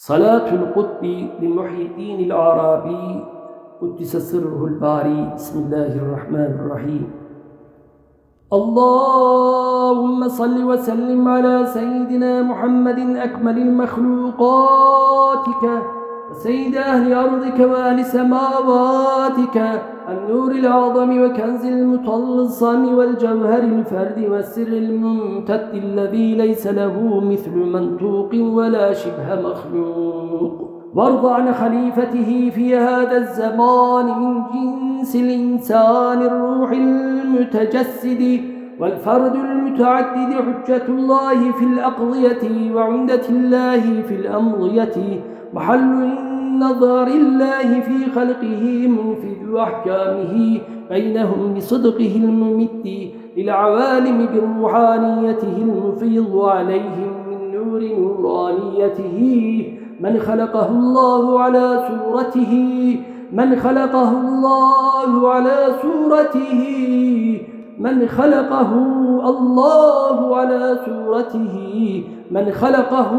صلاة القطب لمحي الدين الأعرابي قدس سره الباري. بسم الله الرحمن الرحيم. اللهم صل وسلم على سيدنا محمد أكمل المخلوقاتك. وسيد أهل أرضك وأهل سماواتك النور الأعظم وكنز المطلصم والجوهر الفرد والسر الممتد الذي ليس له مثل منطوق ولا شبه مخلوق. وارض عن خليفته في هذا الزمان من جنس الإنسان الروح المتجسد والفرد المتعدد حجة الله في الأقضية وعمدة الله في الأمضية. محل نظر الله في خلقه منفذ أحكامه بينهم بصدقه الممد للعوالم بروحانيته المفيض عليهم من نور نورانيته. من خلقه الله على صورته من خلقه الله على صورته من خلقه الله على صورته من خلقه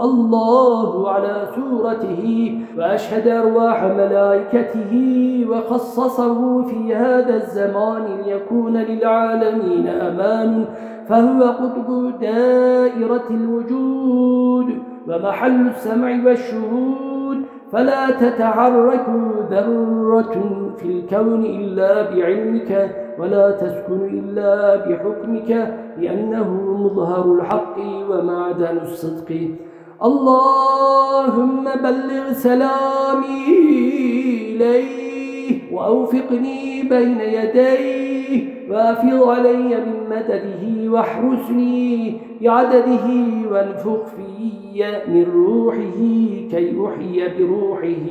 الله على صورته وأشهد أرواح ملائكته وخصصه في هذا الزمان ليكون للعالمين أمان فهو قطب دائرة الوجود ومحل السمع والشهود. فلا تتحرك ذرة في الكون إلا بعلمك. ولا تسكن إلا بحكمك لأنه مظهر الحق ومعدن الصدق. اللهم بلغ سلامي إليه وأوفقني بين يديه وأفض علي من مدده واحرسني بعدده وانفخ في من روحه كي أحيي بروحه.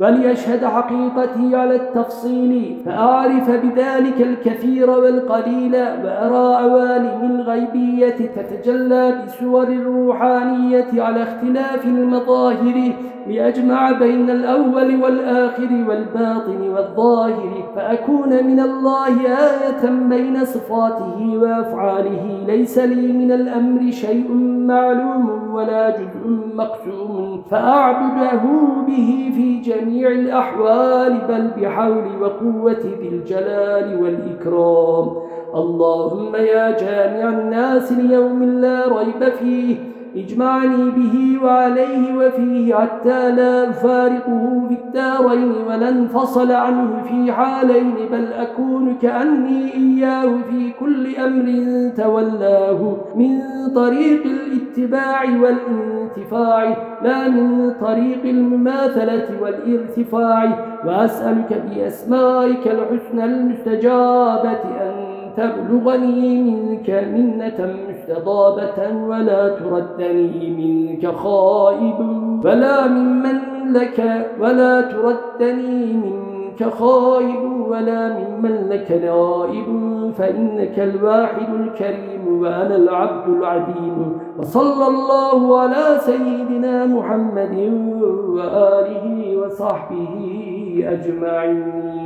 وليشهد حقيقتي على التفصيل فأعرف بذلك الكثير والقليل وأرى عوالم الغيبية تتجلى بسور الروحانية على اختلاف المظاهر لأجمع بين الأول والآخر والباطن والظاهر فأكون من الله آية بين صفاته وأفعاله. ليس لي من الأمر شيء معلوم ولا جزء مقسوم فأعبده به في جميع الأحوال بل بحول وقوة ذي الجلال والإكرام. اللهم يا جامع الناس ليوم لا ريب فيه اجمعني به وعليه وفيه حتى لا أفارقه في الدارين ولا انفصل عنه في حالين بل أكون كأني إياه في كل أمر تولاه. من طريق الاتباع والانتفاع لا من طريق المماثلة والارتفاع. وأسألك بأسمائك الحسنى المستجابة أن تبلغني منك منة مستضابة ولا تردني منك خائب. ولا ممن لك ولا تردني منك خائب ولا ممن لك نائب. فإنك الواحد الكريم وأنا العبد العديم. وصلى الله على سيدنا محمد وآله وصحبه أجمعين.